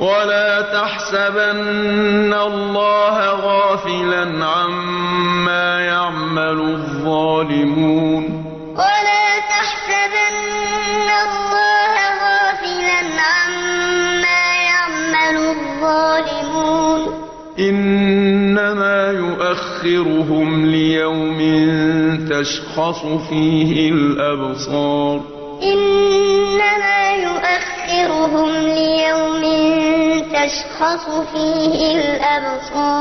ولا تحسبن الله غافلا عما يعمل الظالمون ولا تحسبن الله غافلا عما يعمل الظالمون إنما يؤخرهم ليوم تشخص فيه الأبصار إنما يؤخرهم تشخص فيه الأبصار.